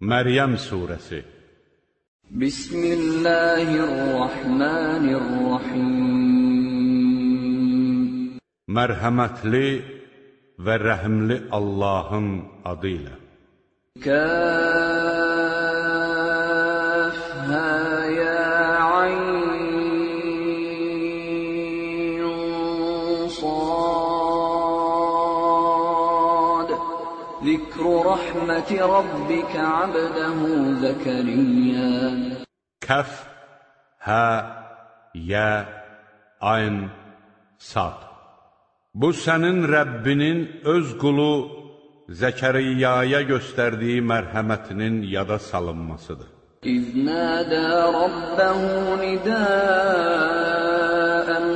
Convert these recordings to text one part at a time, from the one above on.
Məryəm surəsi. Bismillahirrahmanirrahim. Mərhəmətli və rəhimli Allahın adı ilə. Kəfhə رحمة ربك عبده زكريا Kəf, hə, yə, ayn, sad. Bu sənin Rəbbinin öz qulu Zəkəriyyaya göstərdiyi mərhəmətinin yada salınmasıdır. إذ نادى ربه نداء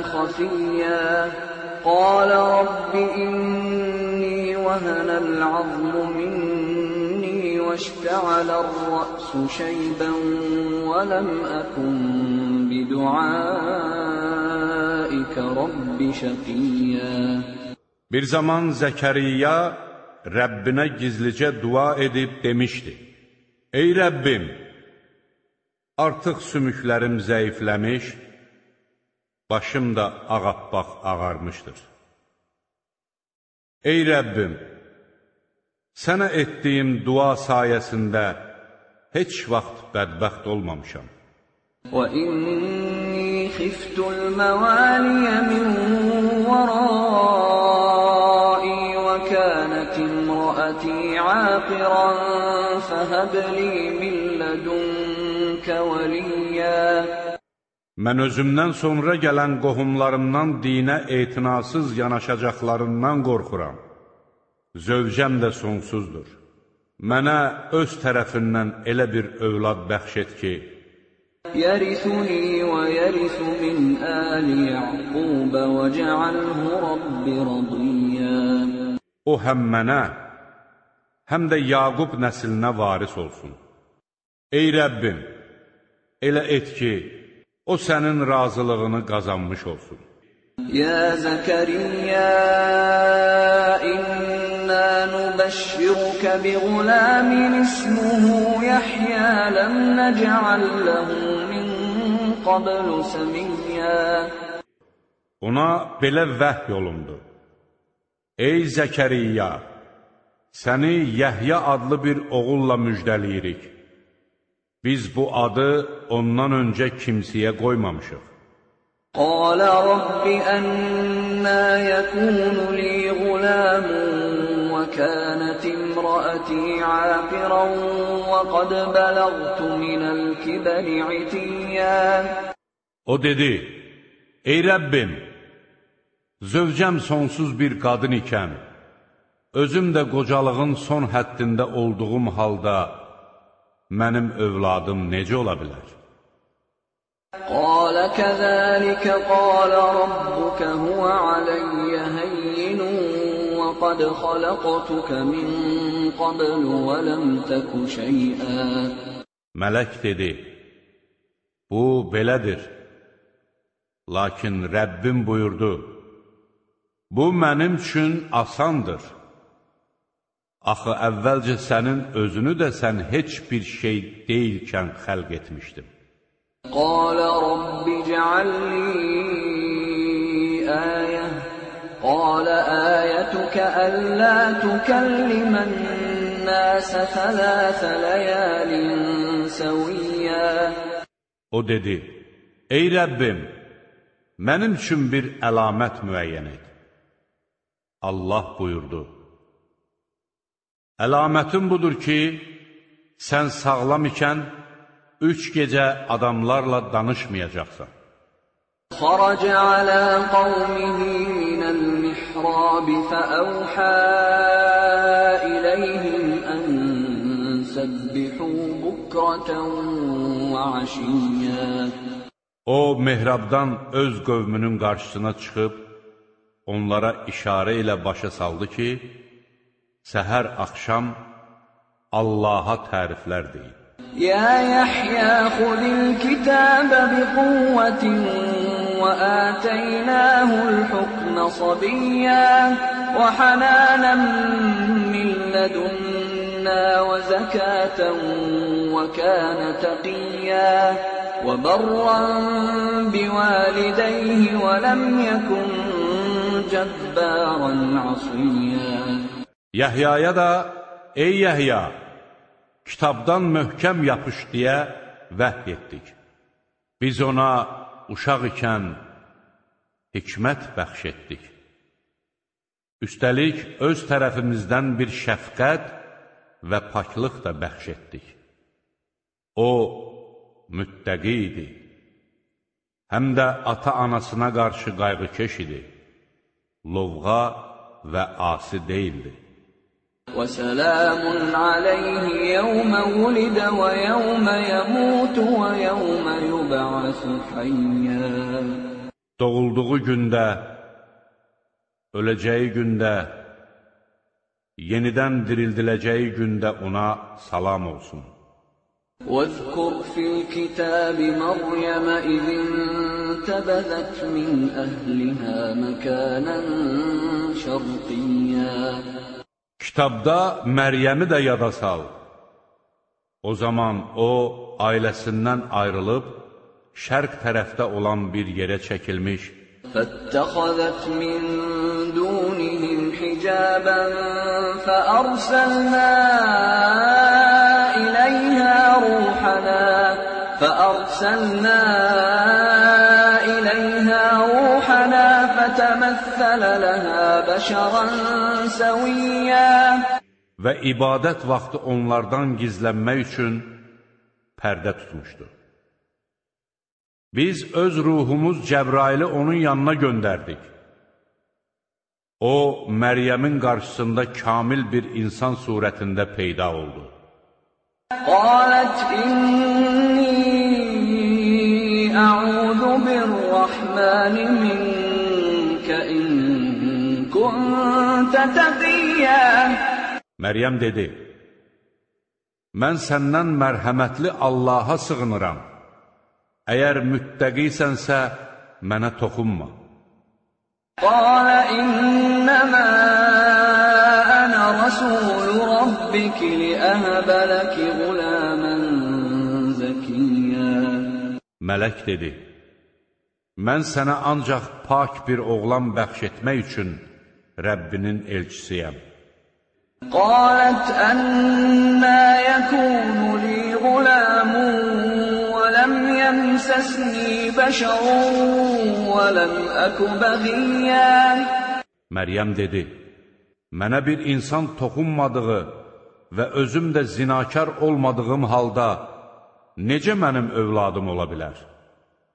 خفيا قال رب إني وهن العظم مني واشتعل الرأس شيبا ولم أكن بدعائك رب شقيا Bir zaman Zəkəriyya Rəbbinə gizlicə dua edib demişdi, Ey Rəbbim, artıq sümüklərim zəifləmiş, başım da ağappaq ağarmışdır. Ey Rəbbim, sənə etdiyim dua sayəsində heç vaxt bədbəxt olmamışam. وإني خفت الموالي من ورائي وكانت امرأتي عاقرا فهب لي من لدنك وليا Mən özümdən sonra gələn qohumlarımdan dinə etinasız yanaşacaqlarından qorxuram. Zövcəm də sonsuzdur. Mənə öz tərəfindən elə bir övlad bəxş et ki, Yərisuni və yərisu min əli Yaqubə və cəalhu Rabbi radiyyə O həm mənə, həm də Yaqub nəslinə varis olsun. Ey Rəbbim, elə et ki, o sənin razılığını qazanmış olsun. Ya Zəkəriyyə, inna nubəşşirukə bi ğulamin ismuhu Yahya ləm nəcəal ləhu min qablu səmiyyə. Ona belə vəh yolundu. Ey Zəkəriyyə, səni Yəhya adlı bir oğulla müjdəliyirik. Biz bu adı ondan öncə kimsəyə qoymamışıq. Qalə Rabbi ənnə yəkunu li ğulamun və kənət imrəəti əfirən və qad bələğtu minəl kibəni itiyyən. O dedi, ey Rəbbim, zövcəm sonsuz bir qadın ikən, özüm də qocalığın son həddində olduğum halda, mənim övladım necə ola bilər? Qalə kəzəlikə qalə rabbukə huvə aləyyə həyyinun və qad xaləqtukə min qablu və ləm təku şeyə. Mələk dedi, bu belədir. Lakin Rəbbim buyurdu, bu mənim üçün asandır. Axı əvvəlcə sənin özünü də sən heç bir şey deyilkən xəlq etmişdim. Qalə Rabbi cəalli əyə Qalə əyətükə əllə tükəllimən nəsə fələfə ləyəlin səviyyə O dedi, ey Rəbbim, mənim üçün bir əlamət müəyyən et. Allah buyurdu, Əlamətin budur ki, sən sağlam ikən, üç gecə adamlarla danışmayacaqsan. خرج على قومه من المحراب فأوحى إليهم أن سبحوا بكرة وعشيا O, mehrabdan öz qövmünün qarşısına çıxıb, onlara işarə ilə başa saldı ki, səhər axşam Allaha təriflər deyib. Ya Yahya xudil kitabə bi quvvətin və ətəynəhul hukmə sabiyyə və hananan min lədunna və zəkətən və kənə təqiyyə وبرا بوالديه ولم يكن جبارا عصيا Yahyaya da, ey Yahya, kitabdan möhkəm yapış deyə vəhy etdik. Biz ona uşaq ikən hikmət bəxş etdik. Üstəlik, öz tərəfimizdən bir şəfqət və paklıq da bəxş etdik. O, müttəqi idi. Həm də ata-anasına qarşı qayğıkeş idi. Lovğa və asi deyildi. وسلام عليه يوم ولد ويوم يموت ويوم يبعث حيا Doğulduğu gündə, öləcəyi gündə, yenidən dirildiləcəyi gündə ona salam olsun. واذكر في الكتاب مريم إذ انتبذت من أهلها مكانا شرقيا Kitabda Məryəmi də yada sal. O zaman o, ailəsindən ayrılıb, şərq tərəfdə olan bir yerə çəkilmiş, فاتخذت من دونهم حجابا فأرسلنا إليها روحنا فأرسلنا فتمثل لها بشرا سويا və ibadət vaxtı onlardan gizlənmək üçün pərdə tutmuşdu. Biz öz ruhumuz Cəbraili onun yanına göndərdik. O, Məryəmin qarşısında kamil bir insan surətində peyda oldu. قالت إني أعوذ بالرحمن منك كنت تقيا Məryəm dedi, Mən səndən mərhəmətli Allaha sığınıram. Əgər müttəqisənsə, mənə toxunma. قال إنما أنا رسول ربك لأهب لك غلاما زكيا Mələk dedi, Mən sənə ancaq pak bir oğlan bəxş etmək üçün Rəbbinin elçisiyəm. Qalət ənnə yəkunu li qulamun və ləm yəmsəsni bəşərun və ləm əku bəğiyyən. Məryəm dedi, mənə bir insan toxunmadığı və özüm də zinakar olmadığım halda necə mənim övladım ola bilər?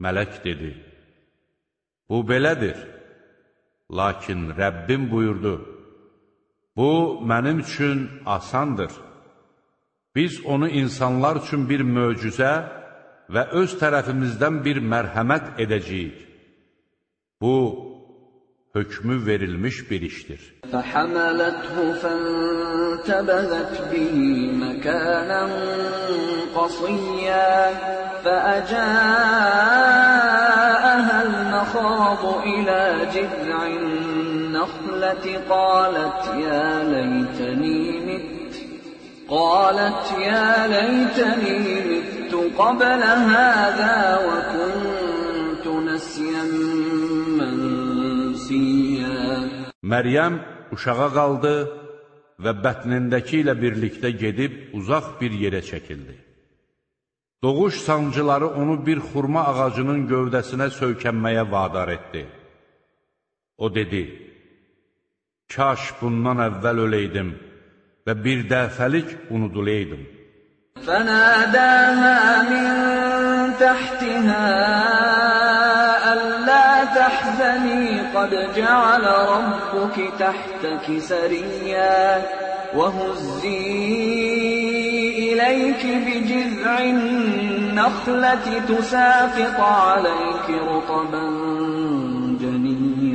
Mələk dedi, Bu belədir, lakin Rəbbim buyurdu, Bu, mənim üçün asandır. Biz onu insanlar üçün bir möcüzə və öz tərəfimizdən bir mərhəmət edəcəyik. Bu, hökmü verilmiş bir işdir. فحملته فانتبذت به مكانا قصيا فأجاءها المخاض إلى جذع النخلة قالت يا ليتني مت قالت يا ليتني مت قبل هذا وكنت Məryəm uşağa qaldı və bətnindəki ilə birlikdə gedib uzaq bir yerə çəkildi. Doğuş sancıları onu bir xurma ağacının gövdəsinə söykənməyə vadar etdi. O dedi, Kaş bundan əvvəl öləydim və bir dəfəlik unuduləydim. Fənədəmə min təhtihə ألا تحزني قد جعل ربك تحتك سريا وهزي إليك بجذع النخلة تساقط عليك رطبا جنيا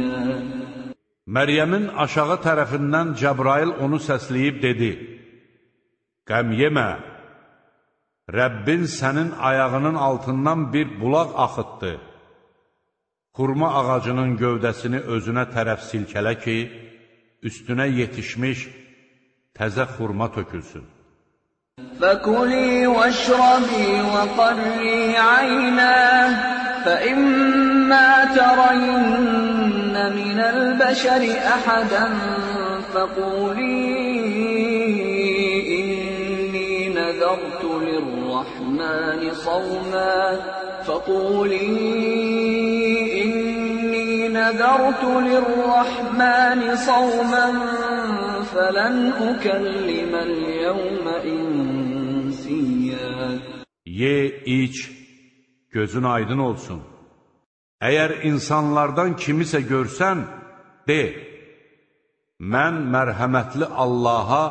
Məryəmin aşağı tərəfindən Cəbrail onu səsləyib dedi, Qəm yemə, Rəbbin sənin ayağının altından bir bulaq axıtdı. Xurma ağacının gövdəsini özünə tərəf silkələ ki, üstünə yetişmiş təzə xurma tökülsün. فكلي واشربي وقري عينا فإما ترين من البشر أحدا فقولي إني نذرت للرحمن صوما فقولي إني نذرت للرحمن صوما فلن أكلم اليوم إنسيا Ye, iç, gözün aydın olsun. Əgər insanlardan kimisə görsən, de, mən mərhəmətli Allaha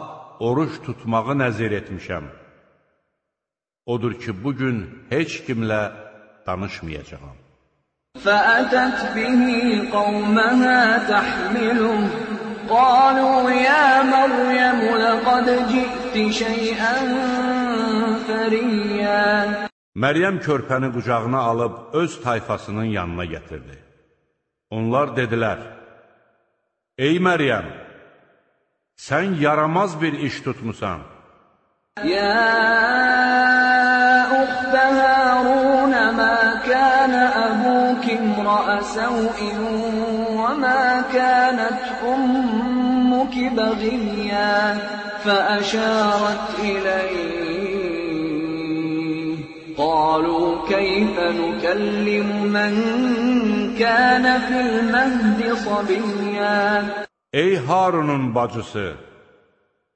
oruç tutmağı nəzir etmişəm. Odur ki, bugün heç kimlə danışmayacağam. فأتت به قومها تحمله قالوا يا مريم لقد جئت شيئا فريا Məryəm körpəni qucağına alıb öz tayfasının yanına gətirdi. Onlar dedilər, Ey Məryəm, sən yaramaz bir iş tutmusan. يا أخت سوء وما كانت أمك بغيا فأشارت إليه قالوا كيف نكلم من كان في المهد صبيا Ey Harunun bacısı,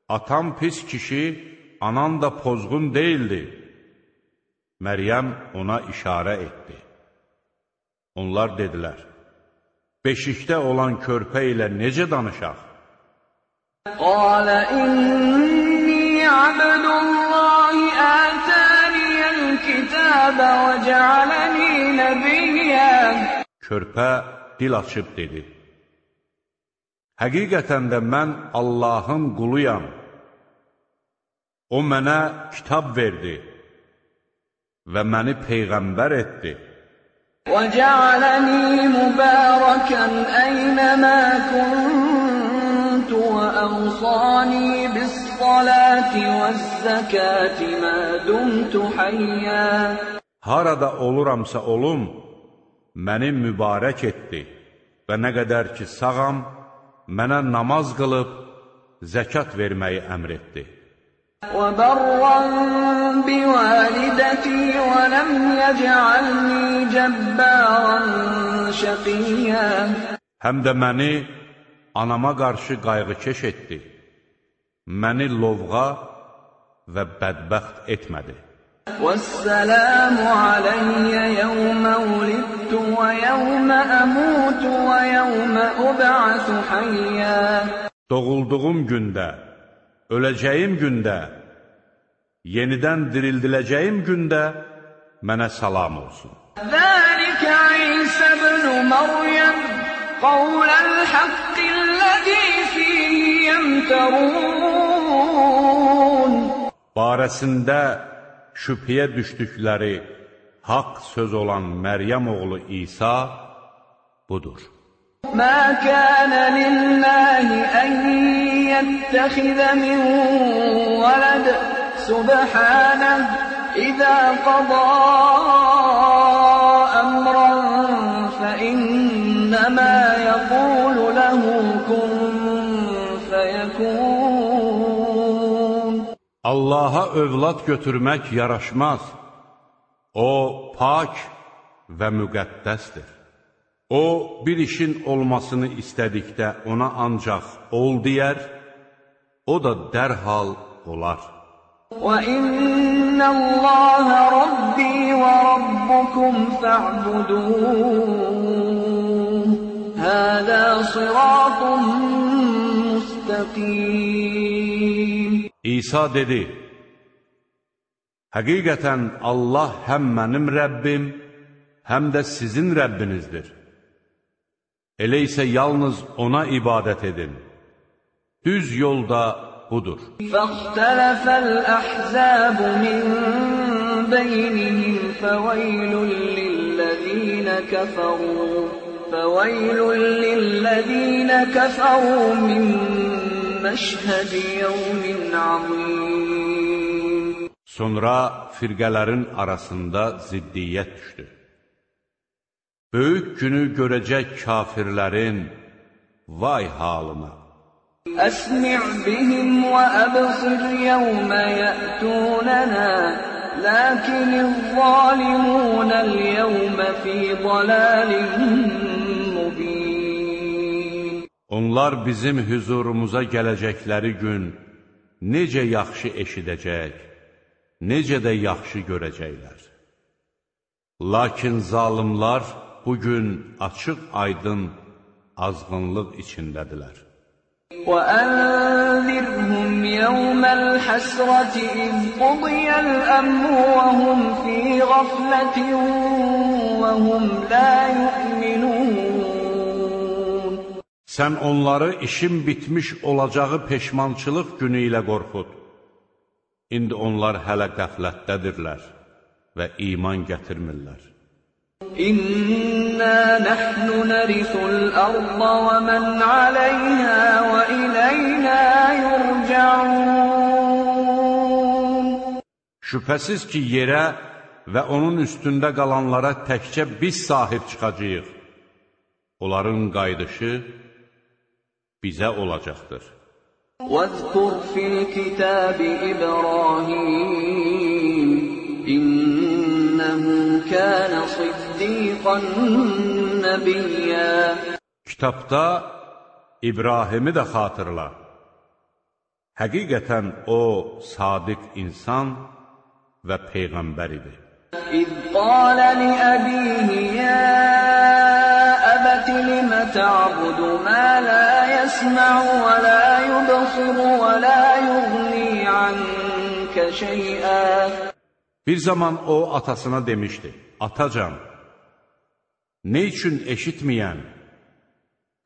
atam pis kişi, anan da pozğun değildi. Məryəm ona işarə etdi. Onlar dedilər, Beşikdə olan körpə ilə necə danışaq? Qalə inni abdullahi ətəniyəl kitəbə və cəaləni nəbiyyə Körpə dil açıb dedi, Həqiqətən də mən Allahın quluyam. O mənə kitab verdi və məni peyğəmbər etdi. وجعلني مباركا أينما كنت وأوصاني بالصلاة والزكاة ما دمت حيا Harada oluramsa olum, məni mübarək etdi və nə qədər ki sağam, mənə namaz qılıb, zəkat verməyi əmr etdi. وبرا بوالدتي ولم يجعلني جبارا شقيا Həm də məni anama qarşı qayğıkeş etdi. Məni lovğa və bədbəxt etmədi. والسلام علي يوم ولدت ويوم أموت ويوم أبعث حيا Doğulduğum gündə, öləcəyim gündə, yenidən dirildiləcəyim gündə mənə salam olsun. Zəlikə İsə ibn Məryəm, qavləl haqqilləzi fihi yəmtərun. Barəsində şübhəyə düşdükləri haqq söz olan Məryəm oğlu İsa budur. ما كان لله أن يتخذ من ولد سبحانه إذا قضى أمرا فإنما يقول له كن فيكون Allaha övlad götürmək yaraşmaz. O, pak və müqəddəsdir. O, bir işin olmasını istədikdə ona ancaq ol deyər, o da dərhal olar. وإن الله ربي وربكم فاعبدوه هذا صراط مستقيم İsa dedi, Həqiqətən Allah həm mənim Rəbbim, həm də sizin Rəbbinizdir. Elə isə yalnız ona ibadət edin. Düz yolda budur. Fəxtələfəl əhzəbu min beynihim fəveylun lilləzīnə kəfəru fəveylun lilləzīnə kəfəru min məşhədi yevmin azim. Sonra firqələrin arasında ziddiyyət düşdü. Böyük günü görəcək kafirlərin vay halına. أسمع بهم وأبصر يوم يأتوننا لكن الظالمون اليوم في ضلال مبين Onlar bizim hüzurumuza gələcəkləri gün necə yaxşı eşidəcək, necə də yaxşı görəcəklər. Lakin zalimlar bugün açıq aydın azğınlıq içindədirlər. وأنذرهم يوم الحسرة إذ قضي الأمر وهم في غفلة وهم لا يؤمنون Sən onları işin bitmiş olacağı peşmançılıq günü ilə qorxud. İndi onlar hələ qəflətdədirlər və iman gətirmirlər. إنا نحن نرث الأرض ومن عليها وإلينا يرجعون Şübhəsiz ki, yerə və onun üstündə qalanlara təkcə biz sahib çıxacağıq. Onların qayıdışı bizə olacaqdır. واذكر في الكتاب إبراهيم إنه كان صديقا نبيا Kitabda İbrahimi də xatırla. Həqiqətən o, sadiq insan və Peyğəmbər idi. إذ قال لأبيه يا أبت لم تعبد ما لا يسمع ولا يبصر ولا يغني عنك شيئا Bir zaman o atasına demişdi, Atacan, ne üçün eşitməyən,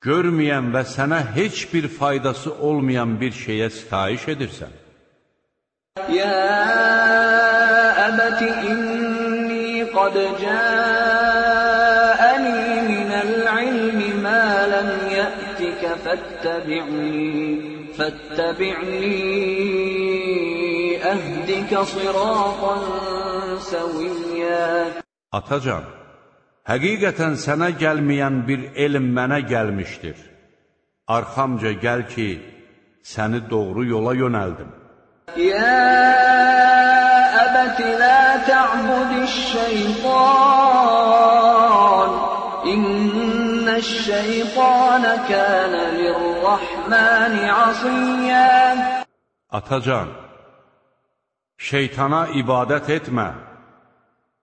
görməyən və sənə heç bir faydası olmayan bir şeyə sitayiş edirsən? Ya əbəti inni qad cəəni minəl ilmi mə ləm yətikə fəttəbi'ni fəttəbi'ni əhdikə siratan səviyyə Atacan, Həqiqətən sənə gəlməyən bir elm mənə gəlmişdir. Arxamca gəl ki, səni doğru yola yönəldim. Yə əbəti lə tə'budiş-şeytan, innəş-şeytanə kənə lir-rəhməni asiyyən. Atacan, şeytana ibadət etmə.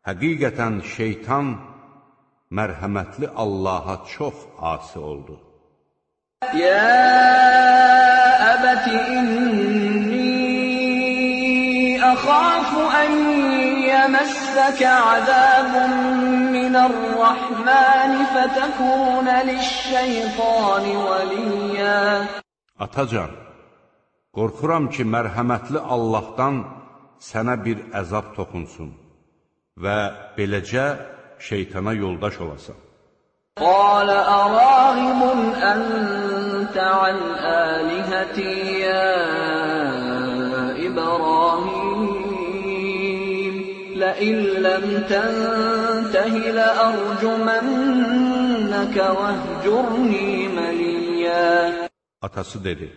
Həqiqətən şeytan, mərhəmətli Allaha çox asi oldu. Yə əbəti inni əxafu ən yəməssəkə əzəbun minər-rəhməni fətəkunə liş-şeytani valiyyə Atacan, qorxuram ki, mərhəmətli Allahdan sənə bir əzab toxunsun və beləcə şeytana yoldaş olasan. قال أراغب أنت عن آلهتي يا إبراهيم لئن لم تنته لأرجمنك واهجرني مليا Atası dedi,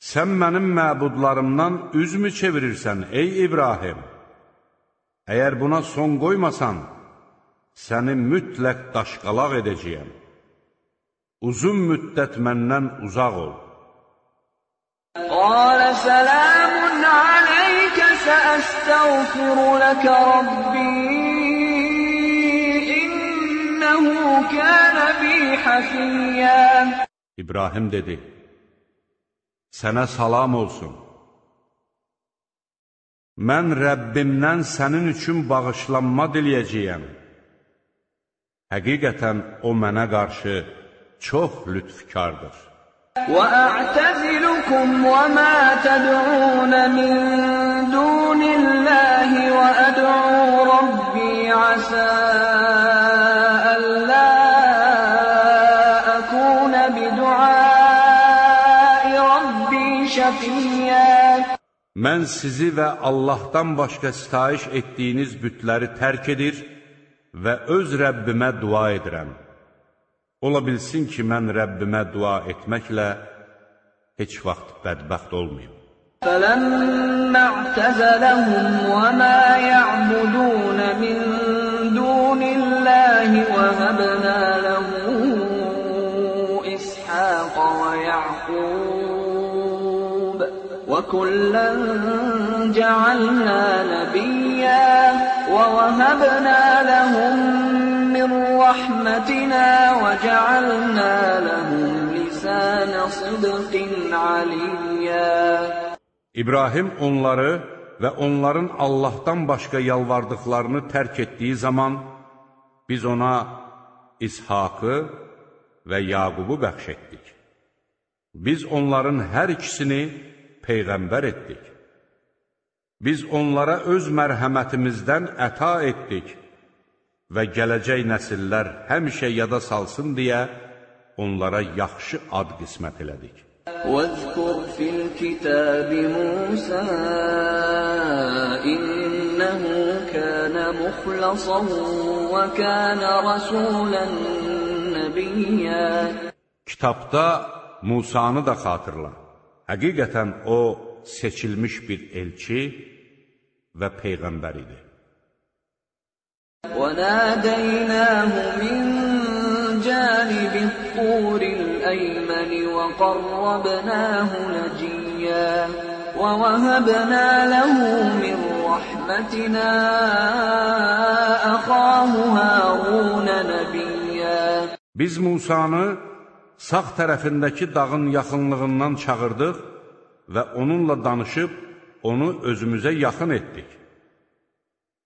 Sən mənim məbudlarımdan üzmü çevirirsən, ey İbrahim? Əgər buna son qoymasan, səni mütləq daşqalaq edəcəyəm. Uzun müddət məndən uzaq ol. Qalə sələmun aləykə səəstəğfiru ləkə Rabbi innəhu kənə bi həfiyyən. İbrahim dedi, sənə salam olsun. Mən Rəbbimdən sənin üçün bağışlanma diləyəcəyəm. Həqiqətən o mənə qarşı çox lütfkardır. وَأَعْتَزِلُكُمْ وَمَا تَدْعُونَ مِن دُونِ اللَّهِ وَأَدْعُو رَبِّي عَسَىٰ أَلَّا أَكُونَ بِدُعَاءِ رَبِّي شَقِيًّا Mən sizi və Allahdan başqa sitayiş etdiyiniz bütləri tərk edir və öz Rəbbimə dua edirəm. Ola bilsin ki, mən Rəbbimə dua etməklə heç vaxt bədbəxt olmayım. فَلَمَّا اعْتَزَلَهُمْ وَمَا يَعْبُدُونَ مِن دُونِ اللَّهِ وَهَبْنَا لَهُ إِسْحَاقَ وَيَعْقُوبَ وَكُلًّا جَعَلْنَا نَبِيًّا وَوَهَبْنَا لَهُم مِّن رَّحْمَتِنَا وَجَعَلْنَا لَهُمْ لِسَانَ صِدْقٍ عَلِيًّا İbrahim onları və onların Allahdan başqa yalvardıqlarını tərk etdiyi zaman biz ona İshakı və Yaqubu bəxş etdik. Biz onların hər ikisini Peyğəmbər etdik. Biz onlara öz mərhəmətimizdən əta etdik və gələcək nəsillər həmişə yada salsın deyə onlara yaxşı ad qismət elədik. واذكر في الكتاب موسى إنه كان مخلصا وكان رسولا نبيا Kitabda Musanı da xatırla. Həqiqətən o seçilmiş bir elçi və peyğəmbər idi. وناديناه من جانب الطور الأيمن وقربناه نجيا ووهبنا له من رحمتنا أخاه هارون نبيا Biz Musanı sağ tərəfindəki dağın yaxınlığından çağırdıq və onunla danışıb onu özümüzə yaxın etdik.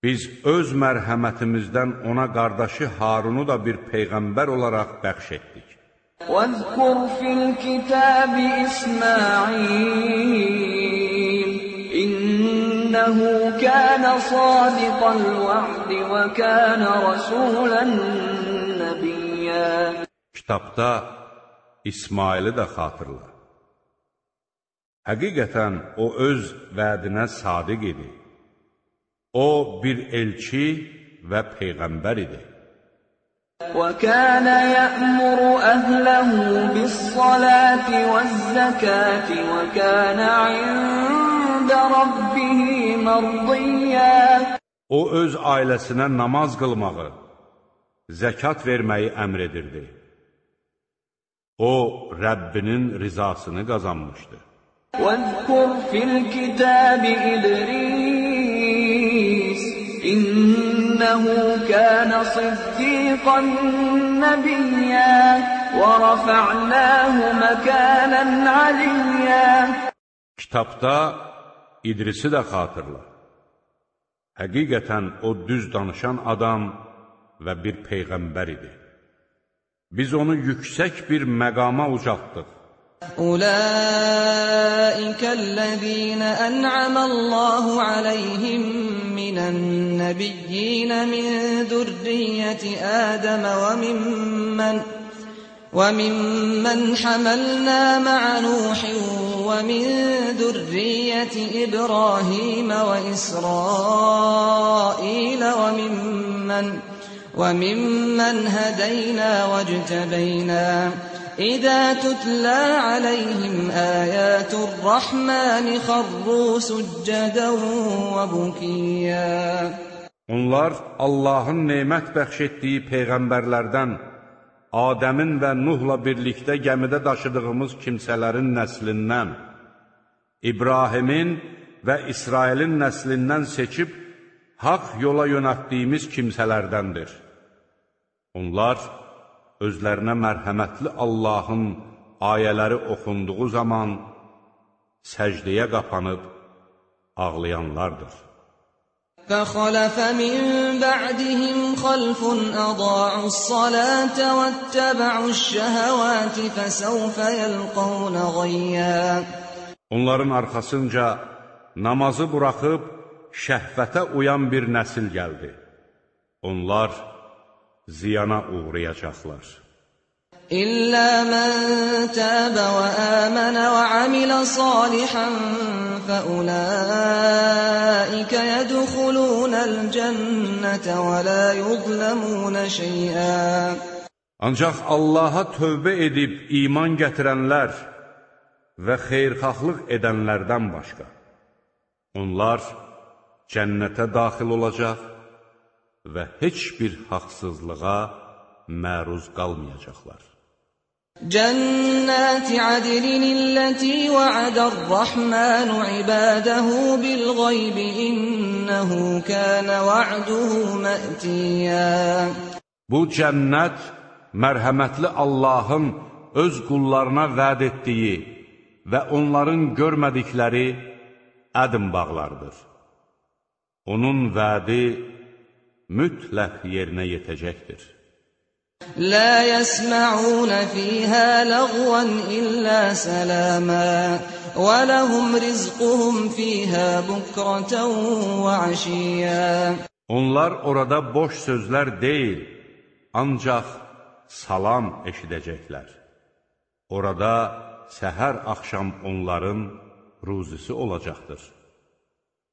Biz öz mərhəmətimizdən ona qardaşı Harunu da bir peyğəmbər olaraq bəxş etdik. واذكر في الكتاب إسماعيل إنه كان صادق الوعد وكان رسولا نبيا Kitabda İsmaili də xatırla. Həqiqətən o öz vədinə sadiq idi. O bir elçi və peyğəmbər idi. وكان يأمر أهله بالصلاة والزكاة وكان عند ربه مرضيا O öz ailəsinə namaz qılmağı, zəkat verməyi əmr edirdi. O, Rəbbinin rizasını qazanmışdı. واذكر في الكتاب إدريس إنه كان صديقا نبيا ورفعناه مكانا عليا Kitabda İdrisi də xatırla. Həqiqətən o düz danışan adam və bir peyğəmbər idi. Biz onu yüksək bir məqama ucaltdıq. أولئك الذين أنعم الله عليهم من النبيين من ذرية آدم وممن وممن حملنا مع نوح ومن ذرية إبراهيم وإسرائيل وممن وممن هدينا واجتبينا إذا تتلى عليهم آيات الرحمن خروا سجدا وبكيا Onlar Allahın nemət bəxş etdiyi peyğəmbərlərdən Adəmin və Nuhla birlikdə gəmidə daşıdığımız kimsələrin nəslindən, İbrahimin və İsrailin nəslindən seçib haqq yola yönətdiyimiz kimsələrdəndir. Onlar özlərinə mərhəmətli Allahın ayələri oxunduğu zaman səcdəyə qapanıb ağlayanlardır. فخلف من بعدهم خلف أضاعوا الصلاة واتبعوا الشهوات فسوف يلقون غيا Onların arxasınca namazı buraxıb şəhvətə uyan bir nəsil gəldi. Onlar ziyana uğrayacaqlar. İllə mən təbə və əmənə və amilə salihən fəuləikə yədxulunəl cənnətə və lə yuzləmunə şeyə. Ancaq Allaha tövbə edib iman gətirənlər və xeyrxahlıq edənlərdən başqa. Onlar cənnətə daxil olacaq və heç bir haqsızlığa məruz qalmayacaqlar. Cənnəti adilin illəti va'adər-rəhmənu ibadəhu bil-ğaybi innəhu kənə va'duhu mə'tiyyə. Bu cənnət mərhəmətli Allahın öz qullarına vəd etdiyi və onların görmədikləri ədim bağlardır. Onun vədi mütləq yerinə yetəcəkdir. لا يسمعون فيها لغوا إلا سلاما ولهم رزقهم فيها بكرة وعشيا Onlar orada boş sözlər deyil, ancaq salam eşidəcəklər. Orada səhər axşam onların ruzisi olacaqdır.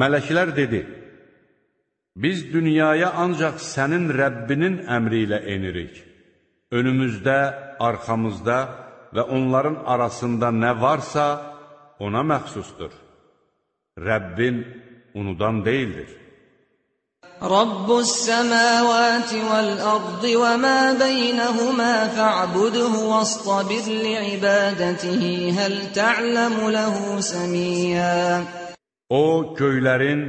Mələklər dedi, biz dünyaya ancaq sənin Rəbbinin əmri ilə enirik. Önümüzdə, arxamızda və onların arasında nə varsa, ona məxsusdur. Rəbbin unudan deyildir. Rabbus semawati vel ardı ve ma beynehuma fa'budhu vastabir li'ibadatihi hel ta'lemu lehu semiyya O, göylərin,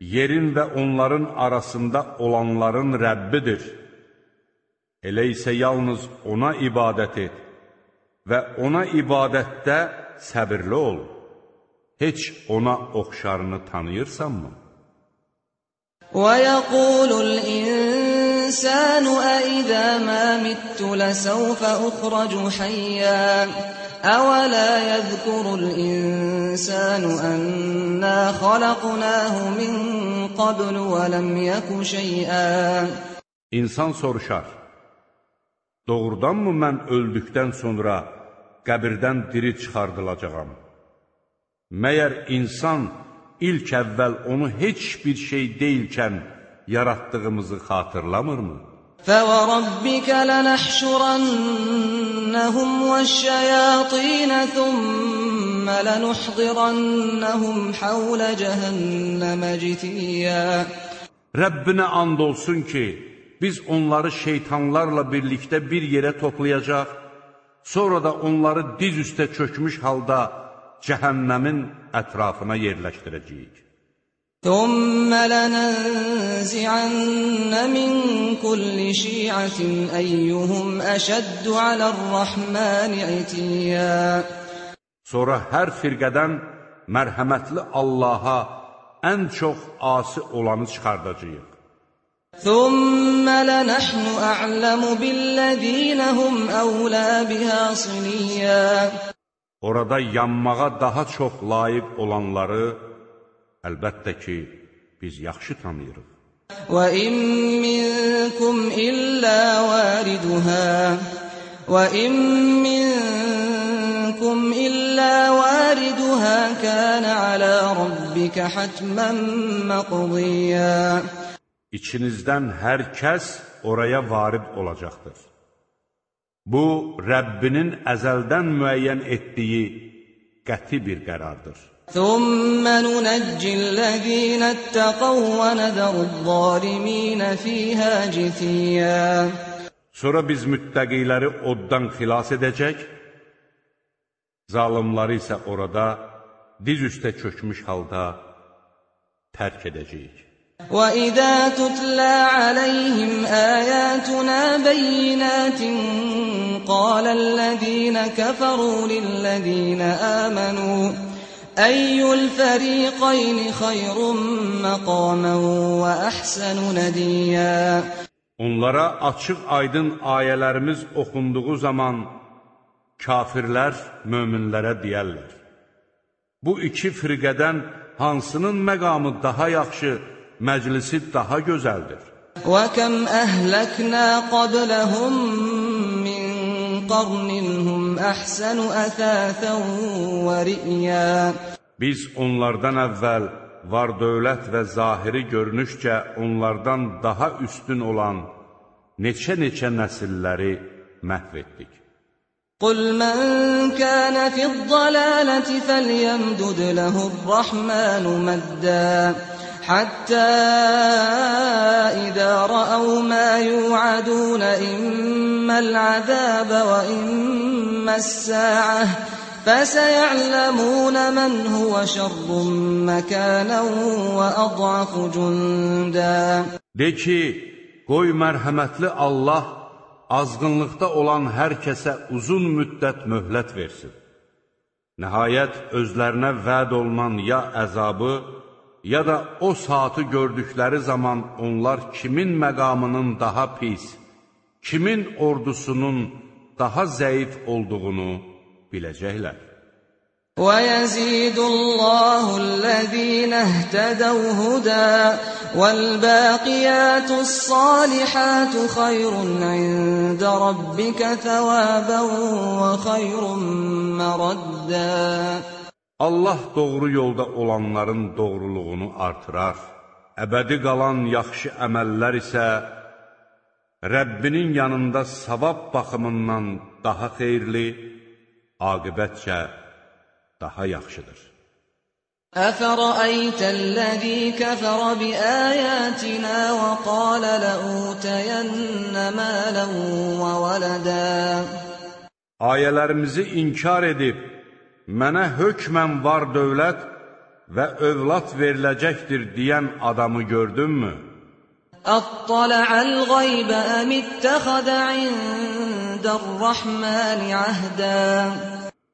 yerin və onların arasında olanların Rəbbidir. Elə isə yalnız ona ibadət et və ona ibadətdə səbirli ol. Heç ona oxşarını tanıyırsanmı? وَيَقُولُ الْإِنسَانُ أَإِذَا مَا مِتُّ لَسَوْفَ أُخْرَجُ حَيًّا أَوَلَا يَذْكُرُ الْإِنسَانُ أَنَّا خَلَقْنَاهُ مِنْ قَبْلُ وَلَمْ يَكُ شَيْئًا İnsan soruşar, Doğrudanmı mən öldükdən sonra qəbirdən diri çıxardılacağam? Məyər insan ilk əvvəl onu heç bir şey deyilkən yaratdığımızı xatırlamırmı? فَوَرَبِّكَ لَنَحْشُرَنَّهُمْ وَالشَّيَاطِينَ ثُمَّ لَنُحْضِرَنَّهُمْ حَوْلَ جَهَنَّمَ جِثِيًّا Rəbbinə and olsun ki, biz onları şeytanlarla birlikdə bir yerə toplayacaq, sonra da onları diz üstə çökmüş halda cəhənnəmin ətrafına yerləşdirəcəyik. ثُمَّ لَنَنزِعَنَّ مِن كُلِّ شِيعَةٍ أَيُّهُمْ أَشَدُّ عَلَى الرَّحْمَنِ عِتِيًّا Sonra hər firqədən mərhəmətli Allaha ən çox asi olanı çıxardacağıq. ثُمَّ لَنَحْنُ أَعْلَمُ بِالَّذِينَ هُمْ أَوْلَى بِهَا صِلِيًّا Orada yanmağa daha çox layiq olanları əlbəttə ki, biz yaxşı tanıyırıq. وَإِن مِّنكُمْ إِلَّا وَارِدُهَا وَإِن مِّنكُمْ إِلَّا وَارِدُهَا كَانَ عَلَى رَبِّكَ حَتْمًا مَّقْضِيًّا İçinizdən hər kəs oraya varid olacaqdır. Bu, Rəbbinin əzəldən müəyyən etdiyi qəti bir qərardır. ثم ننجي الذين اتقوا ونذر الظالمين فيها جثيا Sonra biz müttəqiləri oddan xilas edəcək, zalimları isə orada diz üstə çökmüş halda tərk edəcəyik. وإذا تتلى عليهم آياتنا بينات قال الذين كفروا للذين آمنوا أي الفريقين خير مقاما وأحسن نديا Onlara açıq aydın ayələrimiz oxunduğu zaman kafirlər möminlərə deyərlər. Bu iki firqədən hansının məqamı daha yaxşı, məclisi daha gözəldir? وكم أهلكنا قبلهم من قرن هم أحسن أثاثا ورئيا Biz onlardan əvvəl var dövlət və zahiri görünüşcə onlardan daha üstün olan neçə-neçə nəsilləri məhv etdik. قل من كان في الضلالة فليمدد له الرحمن مدا حتى إذا رأوا ما يوعدون إما العذاب وإما الساعة فسيعلمون من هو شر مكانا وأضعف جندا De ki, qoy mərhəmətli Allah azğınlıqda olan hər kəsə uzun müddət möhlət versin. Nəhayət, özlərinə vəd olunan ya əzabı, ya da o saatı gördükləri zaman onlar kimin məqamının daha pis, kimin ordusunun daha zəif olduğunu biləcəklər. ويزيد الله الذين اهتدوا هدى والباقيات الصالحات خير عند ربك ثوابا وخير مردا Allah doğru yolda olanların doğruluğunu artırar. Əbədi qalan yaxşı əməllər isə Rəbbinin yanında savab baxımından daha xeyirli, aqibətcə daha yaxşıdır. Əfərəytəl-ləzî kəfərə biəyətinə və qalə ləutəyənnə mələn və vələdə Ayələrimizi inkar edib, mənə hökmən var dövlət və övlad veriləcəkdir deyən adamı gördünmü? Əttala'al qaybə əmittəxədə indər-rəhməni əhdə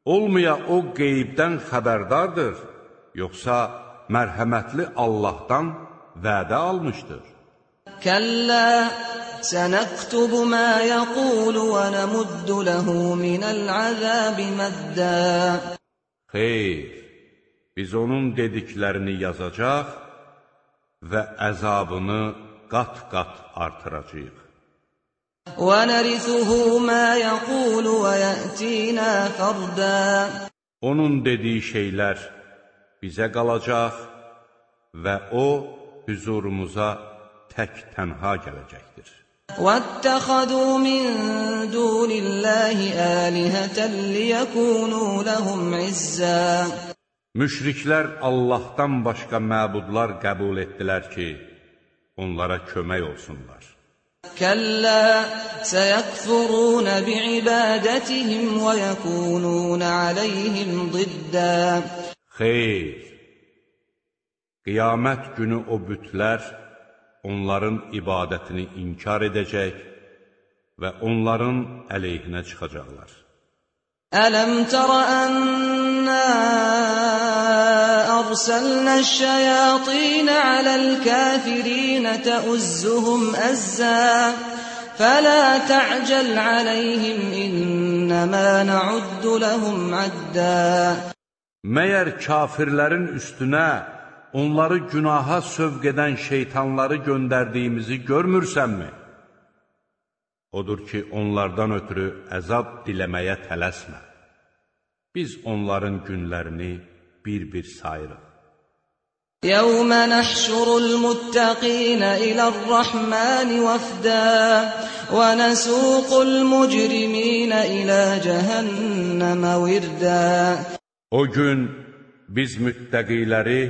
Olmaya o qeybdən xəbərdardır, yoxsa mərhəmətli Allahdan vədə almışdır. Kəllə, sənəktubu mə yəqulu və nəmuddu ləhu minəl əzəbi məddə Xeyr, biz onun dediklərini yazacaq və əzabını qat-qat artıracaq. ونرثه ما يقول ويأتينا فردا Onun dediyi şeylər bizə qalacaq və o, hüzurumuza tək tənha gələcəkdir. واتخذوا من دون الله آلهة ليكونوا لهم عزا Müşriklər Allahdan başqa məbudlar qəbul etdilər ki, onlara kömək olsunlar. Kəllə, səyəkfurun bi'ibadətihim və yəkunun aləyhim diddə. Xeyr, qiyamət günü o bütlər onların ibadətini inkar edəcək və onların əleyhinə çıxacaqlar. Ələm tərə ənnə ərsəlnə şəyatinə aləl kafirinə təuzzuhum əzzə fələ tə'cəl aləyhim innəmə nəuddu ləhum əddə Məyər kafirlərin üstünə onları günaha sövq edən şeytanları göndərdiyimizi görmürsənmi? Odur ki, onlardan ötürü əzab diləməyə tələsmə. Biz onların günlərini bir-bir sayırıq. يوم نحشر المتقين إلى الرحمن وفدا ونسوق المجرمين إلى جهنم وردا O gün Biz müttəqiləri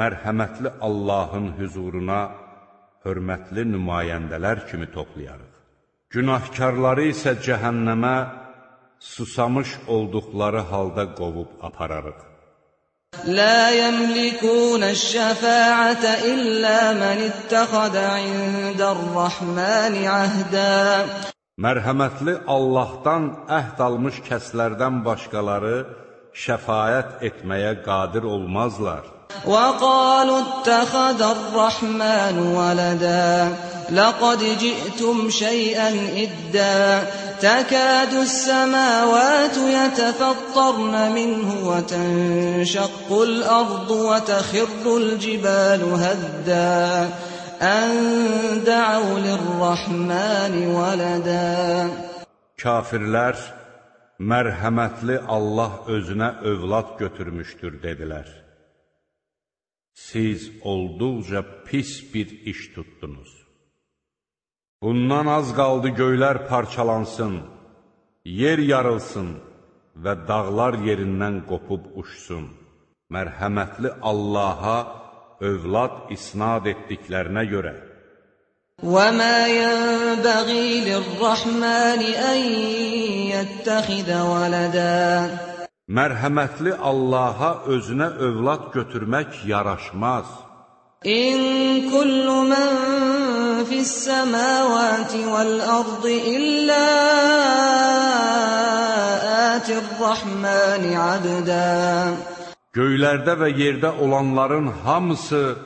mərhəmətli Allahın hüzuruna hörmətli nümayəndələr kimi toplayarıq. Günahkarları isə cəhənnəmə susamış olduqları halda qovub apararıq. لا يملكون الشفاعة إلا من اتخذ عند الرحمن عهدا Mərhəmətli Allahdan əhd almış kəslərdən başqaları şəfayət etməyə qadir olmazlar. وقالوا اتخذ الرحمن ولدا لقد جئتم شيئا إدا تكاد السماوات يتفطرن منه وتنشق الأرض وتخر الجبال هدا أن دعوا للرحمن ولدا Kafirlər, mərhəmətli Allah özünə övlad götürmüşdür, dedilər. Siz olduqca pis bir iş tutdunuz. Bundan az qaldı göylər parçalansın, yer yarılsın və dağlar yerindən qopub uçsun. Mərhəmətli Allaha övlad isnad etdiklərinə görə. وَمَا يَنبَغِي لِلرَّحْمَنِ أَن يَتَّخِذَ وَلَدًا Mərhəmətli Allaha özünə övlad götürmək yaraşmaz. İn kullu man fis samawati vel ardı illa atir rahmani abda. Göylərdə və yerdə olanların hamısı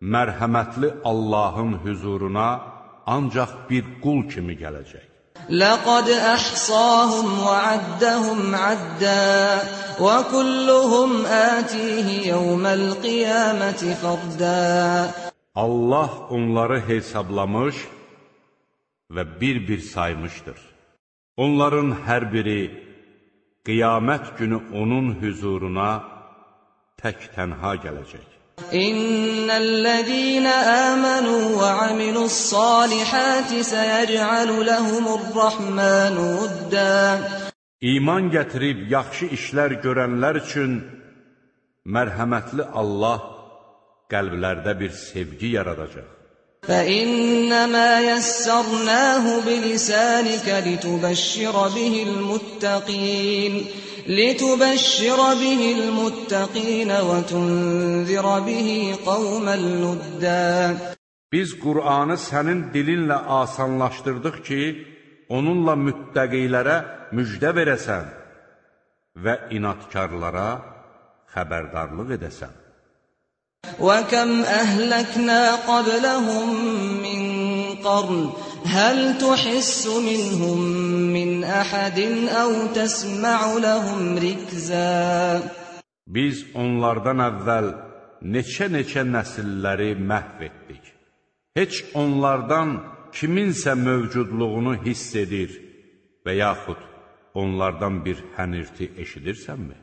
mərhəmətli Allahın huzuruna ancaq bir qul kimi gələcək. لقد أحصاهم وعدهم عدا وكلهم آتيه يوم القيامة فردا Allah onları hesablamış və bir-bir saymışdır. Onların hər biri qiyamət günü onun hüzuruna tək-tənha gələcək. إن الذين آمنوا وعملوا الصالحات سيجعل لهم الرحمن ودا İman gətirib yaxşı işlər görənlər üçün mərhəmətli Allah qəlblərdə bir sevgi yaradacaq. فإنما يسرناه بلسانك لتبشر به المتقين لتبشر به المتقين وتنذر به قوما لدا Biz Qur'anı sənin dilinlə asanlaşdırdıq ki, onunla müttəqilərə müjdə verəsən və inatkarlara xəbərdarlıq edəsən. وكم أهلكنا قبلهم من قرن هل تحس منهم من أحد أو تسمع لهم ركزا Biz onlardan əvvəl neçə-neçə nəsilləri məhv etdik. Heç onlardan kiminsə mövcudluğunu hiss edir və yaxud onlardan bir hənirti eşidirsənmi?